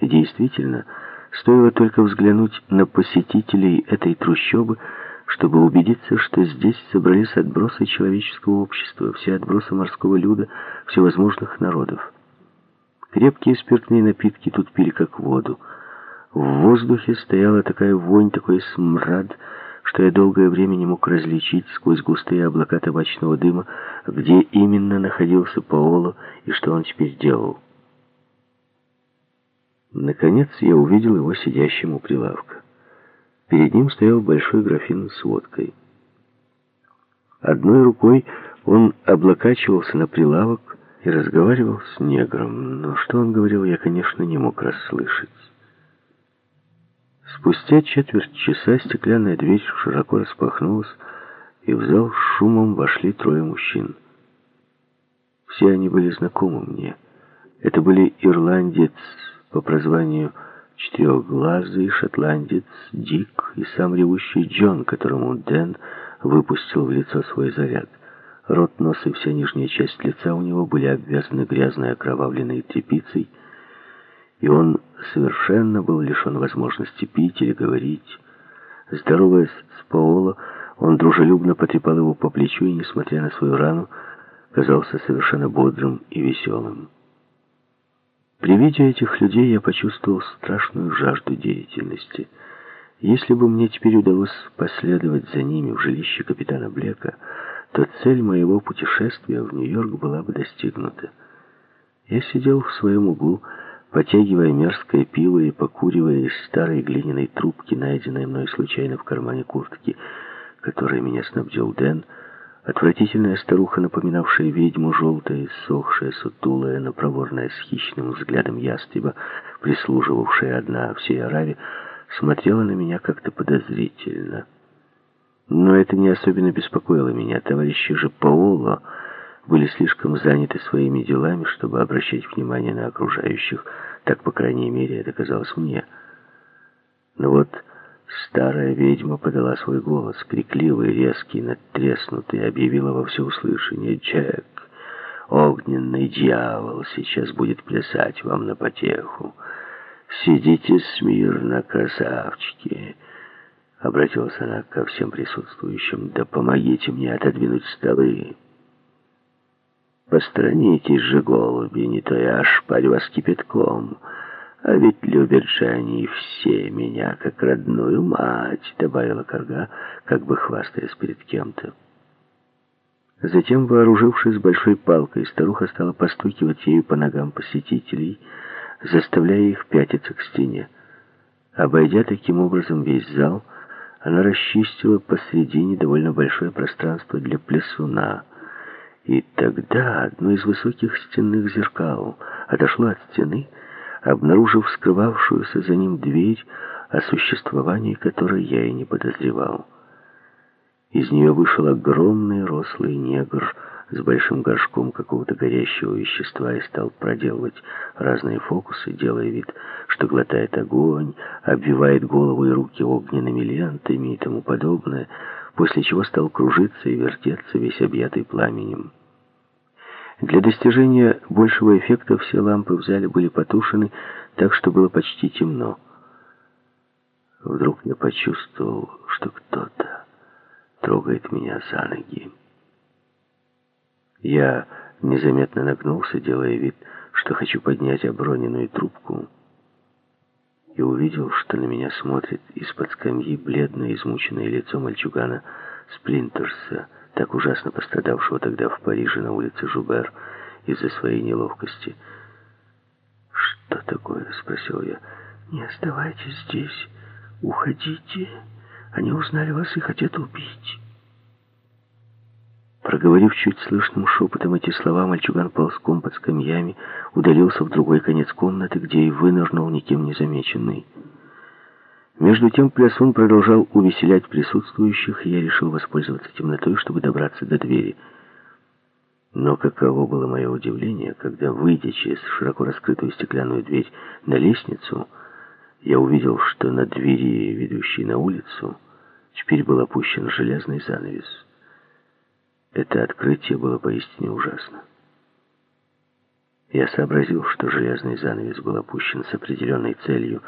Действительно, стоило только взглянуть на посетителей этой трущобы, чтобы убедиться, что здесь собрались отбросы человеческого общества, все отбросы морского люда, всевозможных народов. Крепкие спиртные напитки тут пили как воду. В воздухе стояла такая вонь, такой смрад, что я долгое время не мог различить сквозь густые облака табачного дыма, где именно находился Паоло и что он теперь делал. Наконец я увидел его сидящим у прилавка. Перед ним стоял большой графин с водкой. Одной рукой он облокачивался на прилавок и разговаривал с негром, но что он говорил, я, конечно, не мог расслышать. Спустя четверть часа стеклянная дверь широко распахнулась, и в зал с шумом вошли трое мужчин. Все они были знакомы мне. Это были ирландец по прозванию четырехглазый, шотландец Дик и сам ревущий Джон, которому Дэн выпустил в лицо свой заряд. Рот, нос и вся нижняя часть лица у него были обвязаны грязной окровавленной тряпицей, и он совершенно был лишен возможности пить или говорить. Здороваясь с Паоло, он дружелюбно потрепал его по плечу и, несмотря на свою рану, казался совершенно бодрым и веселым. При виде этих людей я почувствовал страшную жажду деятельности. Если бы мне теперь удалось последовать за ними в жилище капитана Блека, то цель моего путешествия в Нью-Йорк была бы достигнута. Я сидел в своем углу, потягивая мерзкое пиво и покуривая из старой глиняной трубки, найденной мной случайно в кармане куртки, которой меня снабдил Дэн, Отвратительная старуха, напоминавшая ведьму, желтая, сохшая, сутулая, но проворная, с хищным взглядом ястреба, прислуживавшая одна всей Араве, смотрела на меня как-то подозрительно. Но это не особенно беспокоило меня. Товарищи же Паоло были слишком заняты своими делами, чтобы обращать внимание на окружающих. Так, по крайней мере, это казалось мне. Но вот Старая ведьма подала свой голос, крикливый, резкий, надтреснутый, объявила во всеуслышание «Джек, огненный дьявол сейчас будет плясать вам на потеху. Сидите смирно, красавчики!» Обратилась она ко всем присутствующим. «Да помогите мне отодвинуть столы!» «Посторонитесь же, голуби, не то я ошпарю вас кипятком!» А ведь любят же они все меня, как родную мать, добавила Карга, как бы хвастаясь перед кем-то. Затем, вооружившись большой палкой, старуха стала постукивать ею по ногам посетителей, заставляя их пятиться к стене. Обойдя таким образом весь зал, она расчистила посредине довольно большое пространство для плесуна. И тогда одно из высоких стенных зеркал отошло от стены, обнаружив скрывавшуюся за ним дверь, о существовании которой я и не подозревал. Из нее вышел огромный рослый негр с большим горшком какого-то горящего вещества и стал проделывать разные фокусы, делая вид, что глотает огонь, обвивает голову и руки огненными лентами и тому подобное, после чего стал кружиться и вертеться весь объятый пламенем. Для достижения большего эффекта все лампы в зале были потушены, так что было почти темно. Вдруг я почувствовал, что кто-то трогает меня за ноги. Я незаметно нагнулся, делая вид, что хочу поднять оброненную трубку, и увидел, что на меня смотрит из-под скамьи бледное, измученное лицо мальчугана Сплинтерса, так ужасно пострадавшего тогда в Париже на улице Жубер из-за своей неловкости. «Что такое?» — спросил я. «Не оставайтесь здесь. Уходите. Они узнали вас и хотят убить». Проговорив чуть слышным шепотом эти слова, мальчуган ползком под скамьями удалился в другой конец комнаты, где и вынырнул никем не замеченный. Между тем плясун продолжал увеселять присутствующих, и я решил воспользоваться темнотой, чтобы добраться до двери. Но каково было мое удивление, когда, выйдя через широко раскрытую стеклянную дверь на лестницу, я увидел, что на двери, ведущей на улицу, теперь был опущен железный занавес. Это открытие было поистине ужасно. Я сообразил, что железный занавес был опущен с определенной целью